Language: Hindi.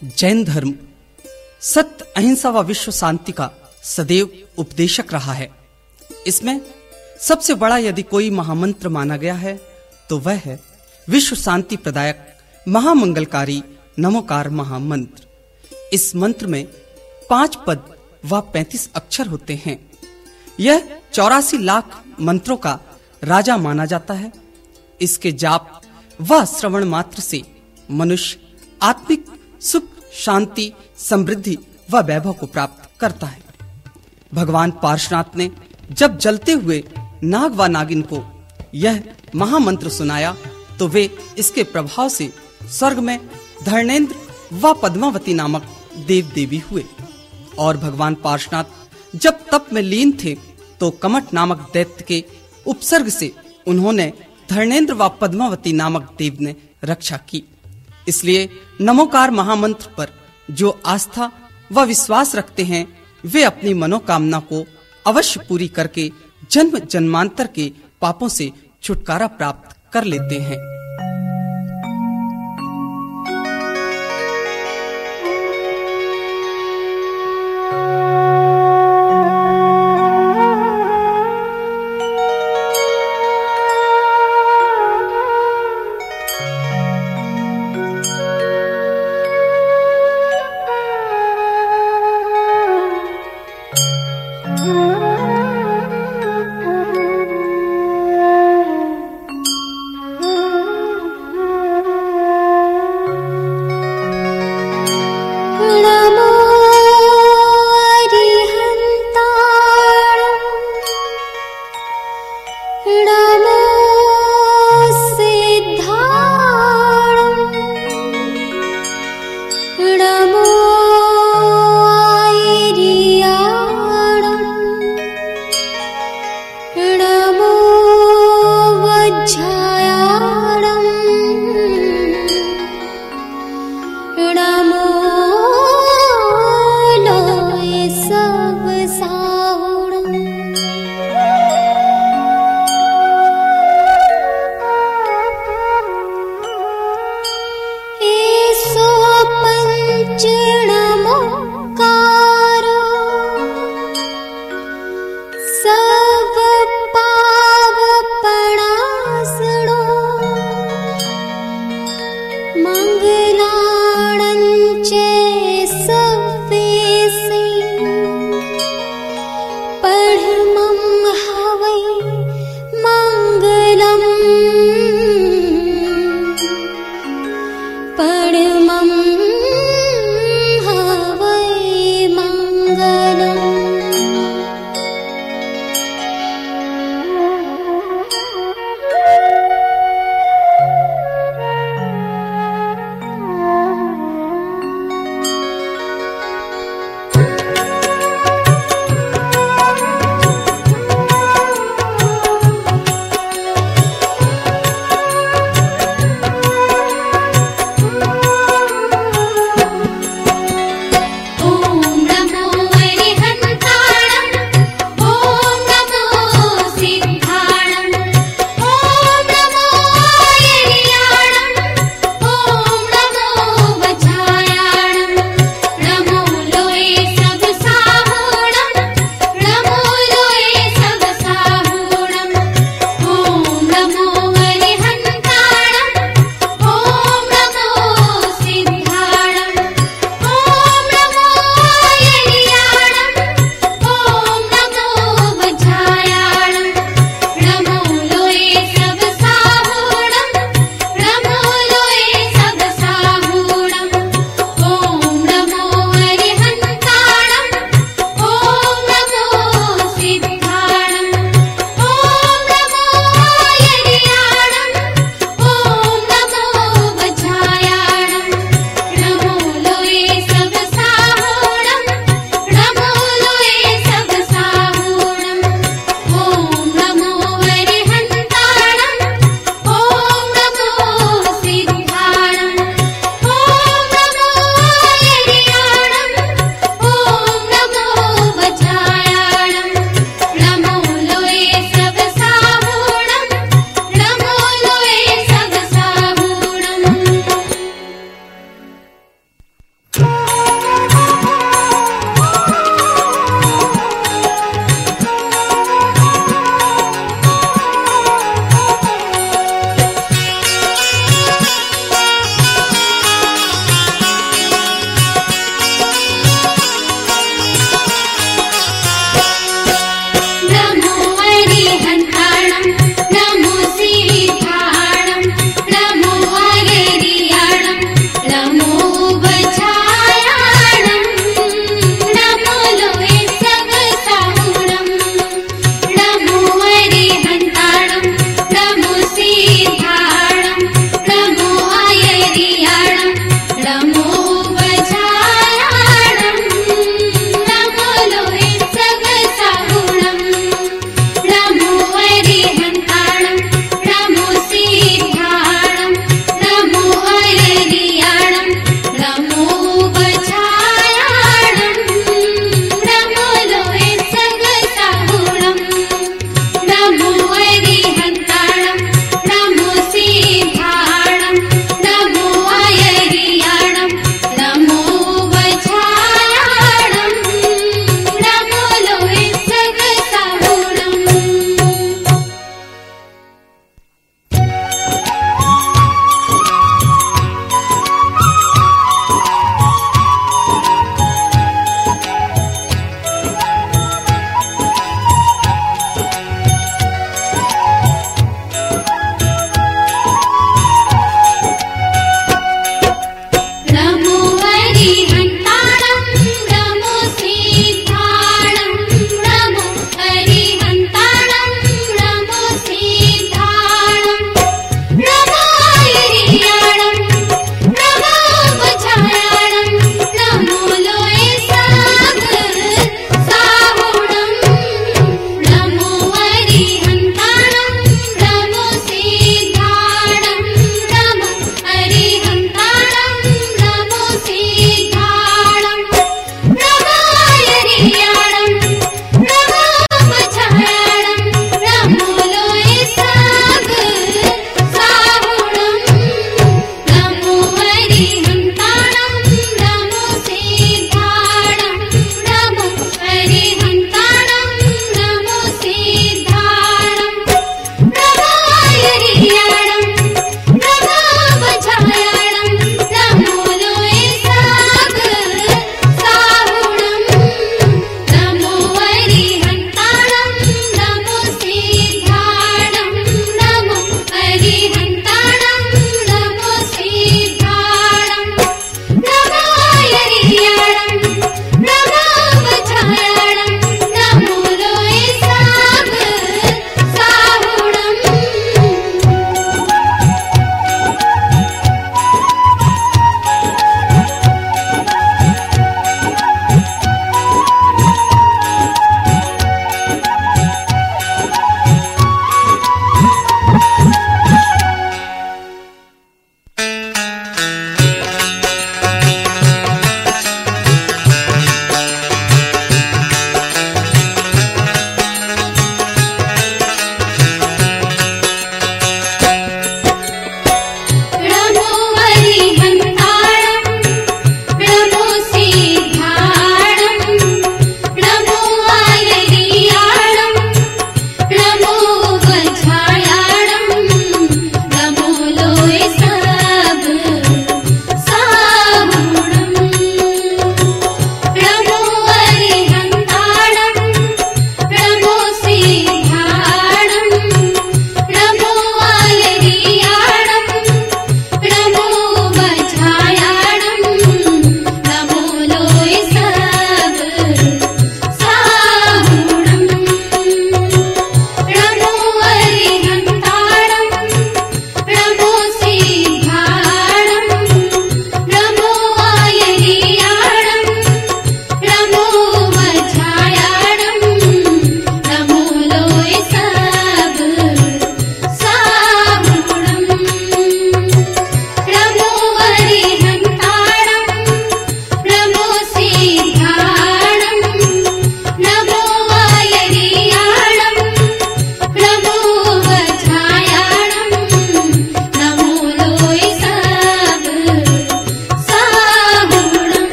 जैन धर्म, सत्य अहिंसा व विश्व शांति का सदैव उपदेशक रहा है। इसमें सबसे बड़ा यदि कोई महामंत्र माना गया है तो वह है, विश्व शांति प्रदायक महामंगलकारी नमोकार महामंत्र। इस मंत्र में पाँच पद व पैंतीस अक्षर होते हैं। यह चौरासी लाख मंत्रों का राजा माना जाता है। इसके जाप व श्रवण मात्र से मनुष्य आत्मिक सुख, शांति, समृद्धि व वैभव को प्राप्त करता है। भगवान पार्शनाथ ने जब जलते हुए नाग व नागिन को यह महामंत्र सुनाया तो वे इसके प्रभाव से स्वर्ग में धर्णेन्द्र व पद्मावती नामक देव देवी हुए। और भगवान पार्शनाथ जब तप में लीन थे तो कमट नामक दैत्य के उपसर्ग से उन्होंने धर्णेन्द्र व पद्मावती नामक देव ने रक्षा की। इसलिए नमोकार महामंत्र पर जो आस्था व विश्वास रखते हैं, वे अपनी मनोकामना को अवश्य पूरी करके जन्म जन्मांतर के पापों से छुटकारा प्राप्त कर लेते हैं। मङ्गलाणञ्च